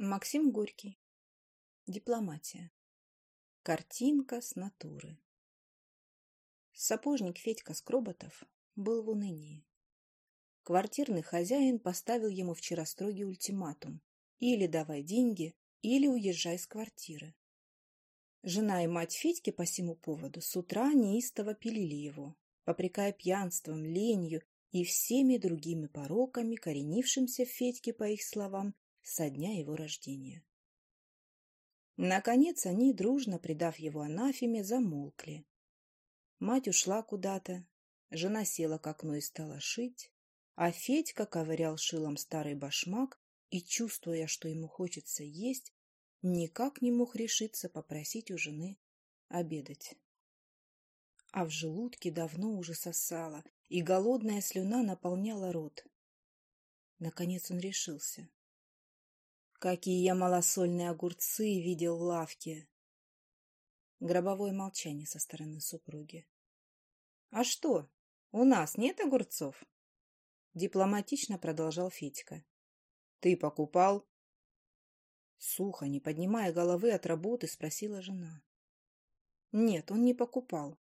Максим Горький. Дипломатия. Картинка с натуры. Сапожник Федька Скроботов был в унынии. Квартирный хозяин поставил ему вчера строгий ультиматум. Или давай деньги, или уезжай с квартиры. Жена и мать Федьки по всему поводу с утра неистово пилили его, попрекая пьянством, ленью и всеми другими пороками, коренившимся в Федьке, по их словам, со дня его рождения. Наконец они, дружно придав его анафеме, замолкли. Мать ушла куда-то, жена села к окну и стала шить, а Федька ковырял шилом старый башмак и, чувствуя, что ему хочется есть, никак не мог решиться попросить у жены обедать. А в желудке давно уже сосало, и голодная слюна наполняла рот. Наконец он решился. Какие я малосольные огурцы видел в лавке. Гробовое молчание со стороны супруги. — А что, у нас нет огурцов? Дипломатично продолжал Федька. — Ты покупал? Сухо, не поднимая головы от работы, спросила жена. Нет, он не покупал.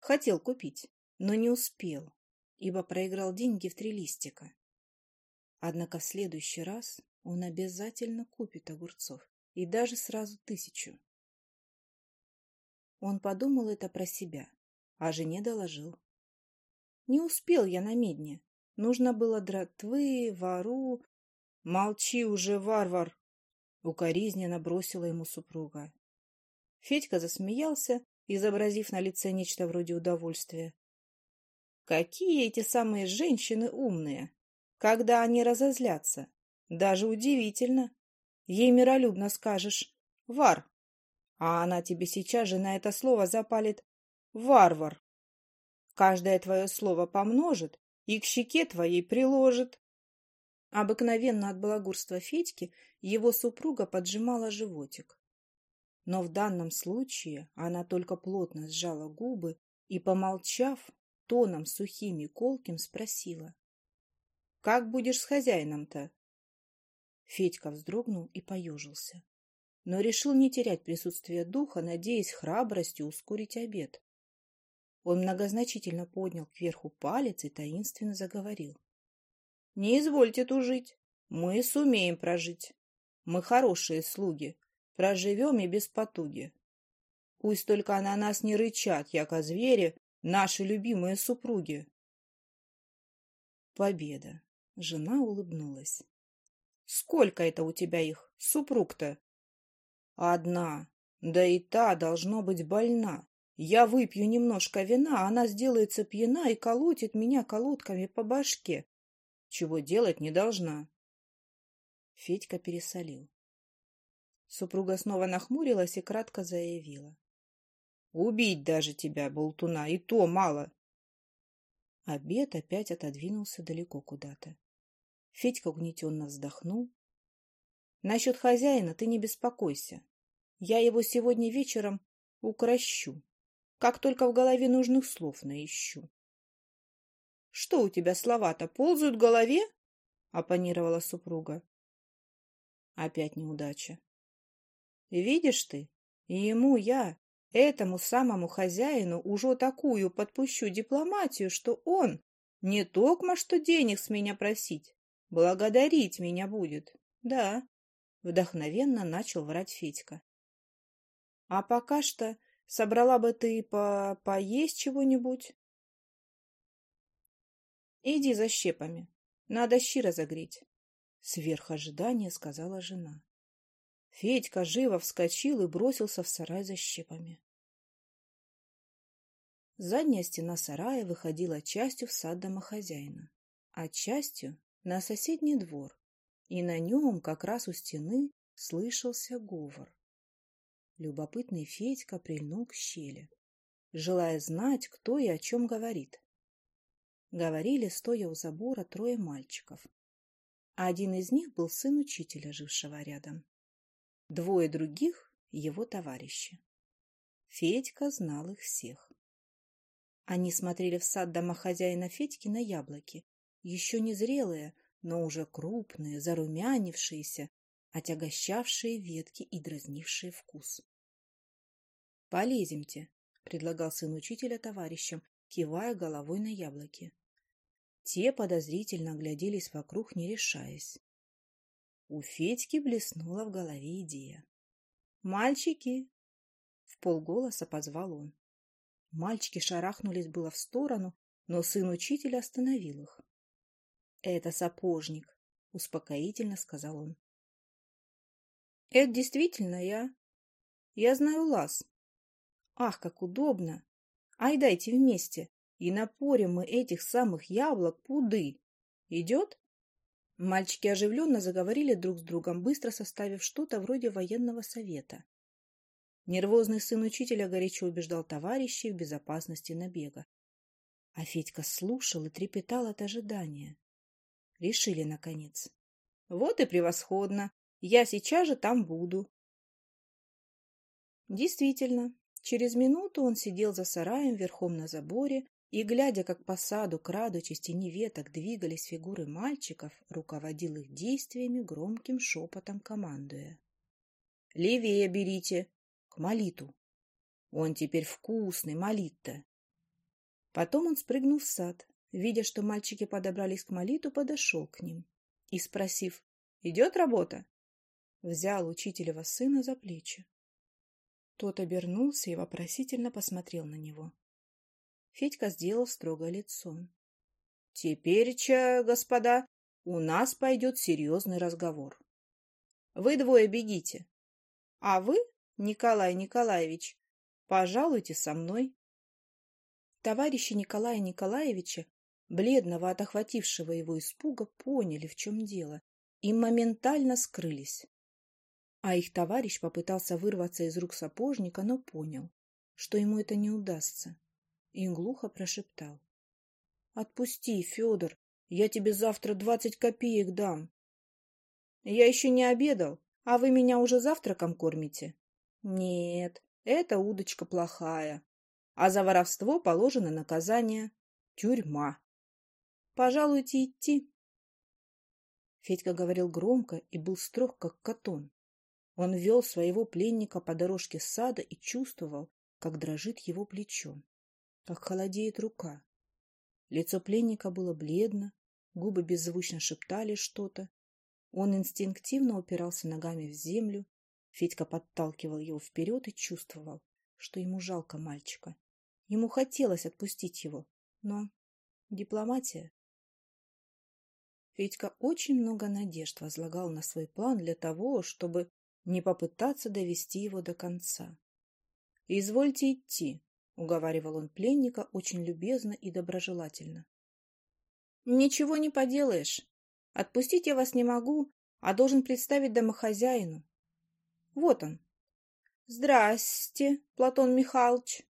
Хотел купить, но не успел, ибо проиграл деньги в три листика. Однако в следующий раз он обязательно купит огурцов, и даже сразу тысячу. Он подумал это про себя, а жене доложил. Не успел я на медне. Нужно было дратвы, вору. Молчи уже, варвар! Укоризненно бросила ему супруга. Федька засмеялся, изобразив на лице нечто вроде удовольствия. Какие эти самые женщины умные! Когда они разозлятся, даже удивительно. Ей миролюбно скажешь «вар», а она тебе сейчас же на это слово запалит «варвар». Каждое твое слово помножит и к щеке твоей приложит. Обыкновенно от балагурства Федьки его супруга поджимала животик. Но в данном случае она только плотно сжала губы и, помолчав, тоном сухим и колким спросила. — Как будешь с хозяином-то? Федька вздрогнул и поежился, но решил не терять присутствие духа, надеясь храбростью ускорить обед. Он многозначительно поднял кверху палец и таинственно заговорил. — Не извольте тужить, мы сумеем прожить. Мы хорошие слуги, проживем и без потуги. Пусть только на нас не рычат, яко звери, наши любимые супруги. Победа. Жена улыбнулась. Сколько это у тебя их, супруг-то? Одна. Да и та должно быть больна. Я выпью немножко вина, а она сделается пьяна и колотит меня колодками по башке. Чего делать не должна. Федька пересолил. Супруга снова нахмурилась и кратко заявила. Убить даже тебя, болтуна, и то мало. Обед опять отодвинулся далеко куда-то. Федька угнетенно вздохнул. Насчет хозяина ты не беспокойся. Я его сегодня вечером укращу, как только в голове нужных слов наищу. — Что у тебя слова-то ползают в голове? — оппонировала супруга. Опять неудача. — Видишь ты, ему я, этому самому хозяину, уже такую подпущу дипломатию, что он не токмо что денег с меня просить, Благодарить меня будет. Да, вдохновенно начал врать Федька. А пока что собрала бы ты по поесть чего-нибудь? Иди за щепами. Надо щи разогреть. Сверх ожидания сказала жена. Федька живо вскочил и бросился в сарай за щепами. Задняя стена сарая выходила частью в сад домохозяина, а частью на соседний двор, и на нем, как раз у стены, слышался говор. Любопытный Федька прильнул к щели, желая знать, кто и о чем говорит. Говорили, стоя у забора, трое мальчиков. Один из них был сын учителя, жившего рядом. Двое других — его товарищи. Федька знал их всех. Они смотрели в сад домохозяина Федьки на яблоки, еще не зрелые, но уже крупные, зарумянившиеся, отягощавшие ветки и дразнившие вкус. «Полеземте», — предлагал сын учителя товарищам, кивая головой на яблоки. Те подозрительно огляделись вокруг, не решаясь. У Федьки блеснула в голове идея. «Мальчики!» — в полголоса позвал он. Мальчики шарахнулись было в сторону, но сын учителя остановил их. «Это сапожник», — успокоительно сказал он. «Это действительно я. Я знаю лаз. Ах, как удобно! Ай, дайте вместе, и напорим мы этих самых яблок пуды. Идет?» Мальчики оживленно заговорили друг с другом, быстро составив что-то вроде военного совета. Нервозный сын учителя горячо убеждал товарищей в безопасности набега. А Федька слушал и трепетал от ожидания. Решили, наконец. Вот и превосходно. Я сейчас же там буду. Действительно, через минуту он сидел за сараем верхом на заборе и, глядя, как по саду, крадучись тени веток, двигались фигуры мальчиков, руководил их действиями громким шепотом, командуя. «Левее берите! К молиту! Он теперь вкусный, молит-то!» Потом он спрыгнул в сад, видя, что мальчики подобрались к молиту, подошел к ним и, спросив, «Идет работа?» взял учителева сына за плечи. Тот обернулся и вопросительно посмотрел на него. Федька сделал строгое лицо. — Теперь, че, господа, у нас пойдет серьезный разговор. Вы двое бегите. А вы, Николай Николаевич, пожалуйте со мной. Товарищи Николая Николаевича, бледного от охватившего его испуга, поняли, в чем дело, и моментально скрылись. А их товарищ попытался вырваться из рук сапожника, но понял, что ему это не удастся и глухо прошептал. — Отпусти, Федор, я тебе завтра двадцать копеек дам. — Я еще не обедал, а вы меня уже завтраком кормите? — Нет, эта удочка плохая, а за воровство положено наказание — тюрьма. — Пожалуйте идти. Федька говорил громко и был строг, как катон. Он вел своего пленника по дорожке сада и чувствовал, как дрожит его плечо как холодеет рука. Лицо пленника было бледно, губы беззвучно шептали что-то. Он инстинктивно упирался ногами в землю. Федька подталкивал его вперед и чувствовал, что ему жалко мальчика. Ему хотелось отпустить его, но дипломатия. Федька очень много надежд возлагал на свой план для того, чтобы не попытаться довести его до конца. «Извольте идти», — уговаривал он пленника очень любезно и доброжелательно. «Ничего не поделаешь. Отпустить я вас не могу, а должен представить домохозяину. Вот он. Здрасте, Платон Михайлович.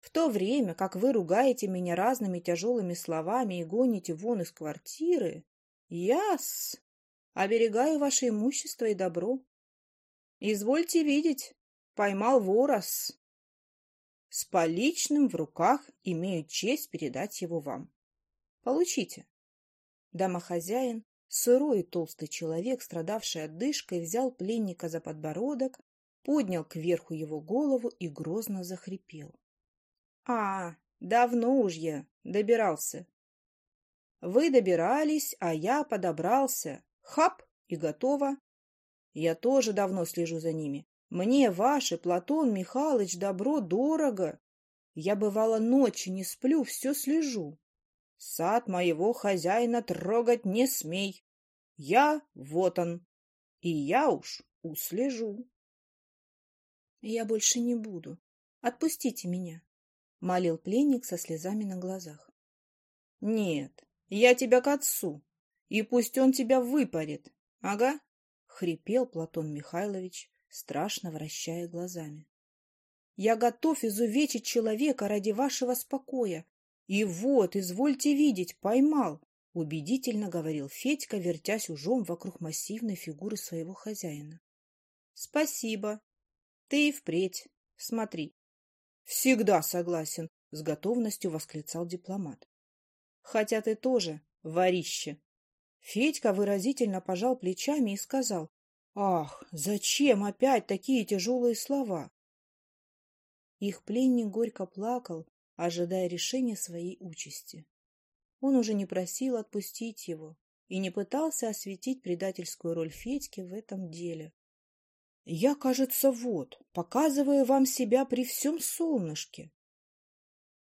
В то время, как вы ругаете меня разными тяжелыми словами и гоните вон из квартиры, я-с оберегаю ваше имущество и добро. Извольте видеть, поймал вора-с. С поличным в руках имею честь передать его вам. Получите. Домохозяин, сырой и толстый человек, страдавший отдышкой, взял пленника за подбородок, поднял кверху его голову и грозно захрипел. — А, давно уж я добирался. — Вы добирались, а я подобрался. Хап, и готово. Я тоже давно слежу за ними. Мне ваше, Платон Михайлович, добро дорого. Я, бывало, ночи не сплю, все слежу. Сад моего хозяина трогать не смей. Я вот он, и я уж услежу. Я больше не буду. Отпустите меня, — молил пленник со слезами на глазах. Нет, я тебя к отцу, и пусть он тебя выпарит. Ага, — хрипел Платон Михайлович, страшно вращая глазами. «Я готов изувечить человека ради вашего спокоя. И вот, извольте видеть, поймал!» — убедительно говорил Федька, вертясь ужом вокруг массивной фигуры своего хозяина. «Спасибо. Ты и впредь. Смотри». «Всегда согласен», — с готовностью восклицал дипломат. «Хотя ты тоже, ворище». Федька выразительно пожал плечами и сказал, Ах, зачем опять такие тяжелые слова? Их пленник горько плакал, ожидая решения своей участи. Он уже не просил отпустить его и не пытался осветить предательскую роль Федьки в этом деле. «Я, кажется, вот, показываю вам себя при всем солнышке.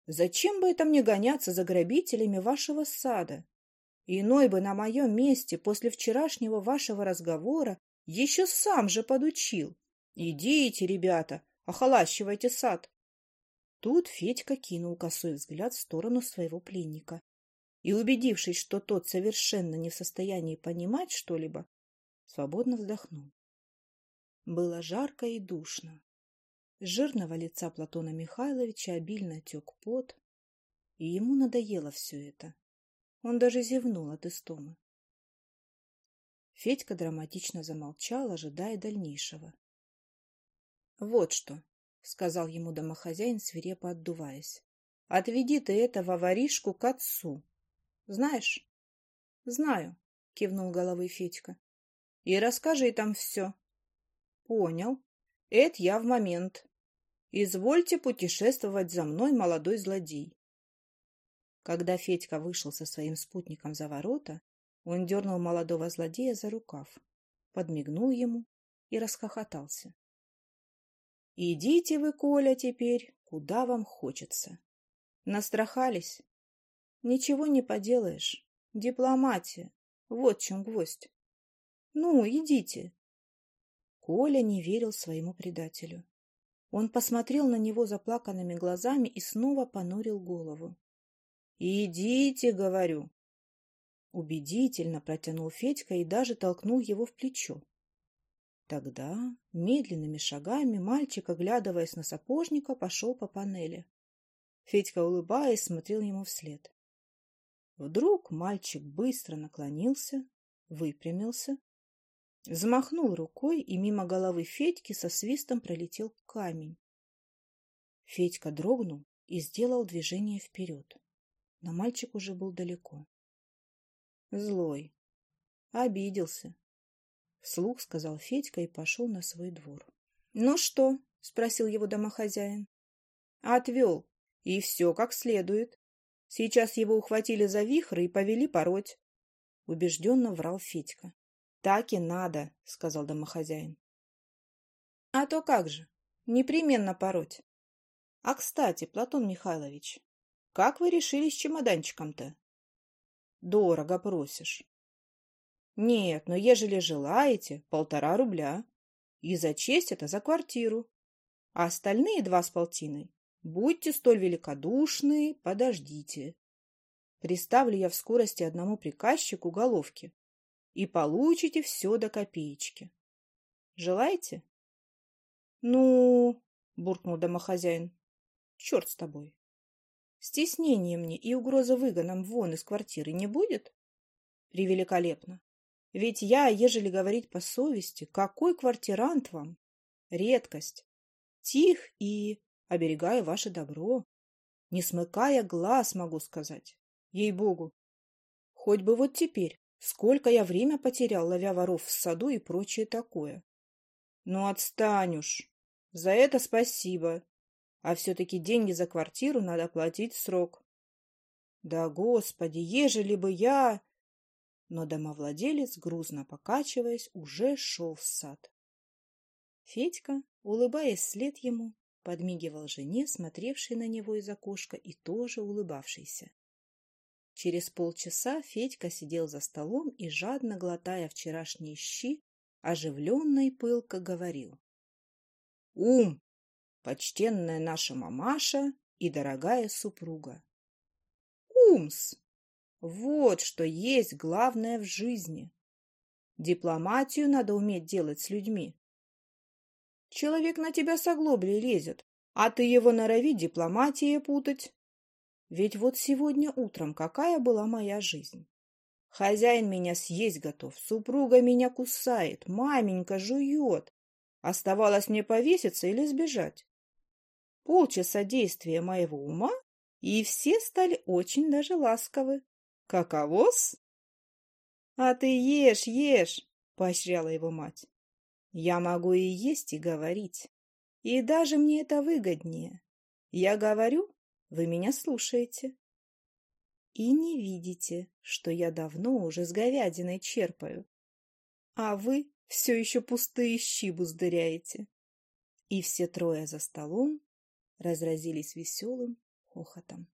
Зачем бы это мне гоняться за грабителями вашего сада? Иной бы на моем месте после вчерашнего вашего разговора еще сам же подучил. Идите, ребята, охолащивайте сад. Тут Федька кинул косой взгляд в сторону своего пленника и, убедившись, что тот совершенно не в состоянии понимать что-либо, свободно вздохнул. Было жарко и душно. С жирного лица Платона Михайловича обильно тек пот, и ему надоело все это. Он даже зевнул от истомы. Федька драматично замолчал, ожидая дальнейшего. — Вот что, — сказал ему домохозяин, свирепо отдуваясь. — Отведи ты этого воришку к отцу. Знаешь? — Знаю, — кивнул головой Федька. — И расскажи там все. — Понял. Это я в момент. Извольте путешествовать за мной, молодой злодей. Когда Федька вышел со своим спутником за ворота, он дернул молодого злодея за рукав, подмигнул ему и расхохотался. — Идите вы, Коля, теперь, куда вам хочется. Настрахались? Ничего не поделаешь. Дипломатия. Вот чем гвоздь. Ну, идите. Коля не верил своему предателю. Он посмотрел на него заплаканными глазами и снова понурил голову. «Идите, — говорю!» Убедительно протянул Федька и даже толкнул его в плечо. Тогда медленными шагами мальчик, оглядываясь на сапожника, пошел по панели. Федька, улыбаясь, смотрел ему вслед. Вдруг мальчик быстро наклонился, выпрямился, взмахнул рукой, и мимо головы Федьки со свистом пролетел камень. Федька дрогнул и сделал движение вперед но мальчик уже был далеко. Злой. Обиделся. Вслух сказал Федька и пошел на свой двор. — Ну что? — спросил его домохозяин. — Отвел. И все как следует. Сейчас его ухватили за вихры и повели пороть. Убежденно врал Федька. — Так и надо, — сказал домохозяин. — А то как же. Непременно пороть. А, кстати, Платон Михайлович, как вы решили с чемоданчиком-то? Дорого просишь. Нет, но ежели желаете, полтора рубля. И за честь это за квартиру. А остальные два с полтиной. Будьте столь великодушны, подождите. Приставлю я в скорости одному приказчику головки. И получите все до копеечки. Желаете? Ну, буркнул домохозяин. Черт с тобой. Стеснения мне и угроза выгоном вон из квартиры не будет? Превеликолепно. Ведь я, ежели говорить по совести, какой квартирант вам? Редкость. Тих и оберегая ваше добро. Не смыкая глаз, могу сказать. Ей-богу. Хоть бы вот теперь, сколько я время потерял, ловя воров в саду и прочее такое. Ну, отстань уж. За это спасибо. А все-таки деньги за квартиру надо платить срок. Да, господи, ежели бы я... Но домовладелец, грузно покачиваясь, уже шел в сад. Федька, улыбаясь вслед ему, подмигивал жене, смотревшей на него из окошка и тоже улыбавшейся. Через полчаса Федька сидел за столом и, жадно глотая вчерашние щи, оживленно и пылко говорил. — Ум! почтенная наша мамаша и дорогая супруга. Умс! Вот что есть главное в жизни. Дипломатию надо уметь делать с людьми. Человек на тебя с оглоблей лезет, а ты его норови дипломатией путать. Ведь вот сегодня утром какая была моя жизнь? Хозяин меня съесть готов, супруга меня кусает, маменька жует. Оставалось мне повеситься или сбежать. Полчаса действия моего ума, и все стали очень даже ласковы. Каково-с? — А ты ешь, ешь, — поощряла его мать. Я могу и есть, и говорить. И даже мне это выгоднее. Я говорю, вы меня слушаете. И не видите, что я давно уже с говядиной черпаю. А вы все еще пустые щи буздыряете. И все трое за столом разразились веселым хохотом.